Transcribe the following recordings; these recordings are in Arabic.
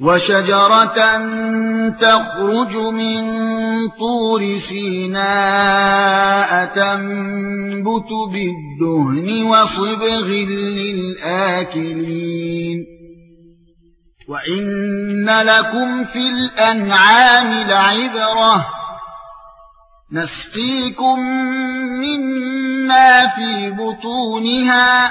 وشجرة تخرج من طور سيناء تنبت بالدهن وصبغ للآكلين. وإن لكم في الأنعام لعبرة. نسقيكم مما في بطونها.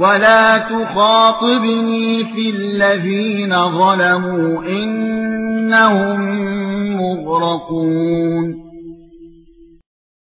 ولا تخاطبني في الذين ظلموا انهم مغرقون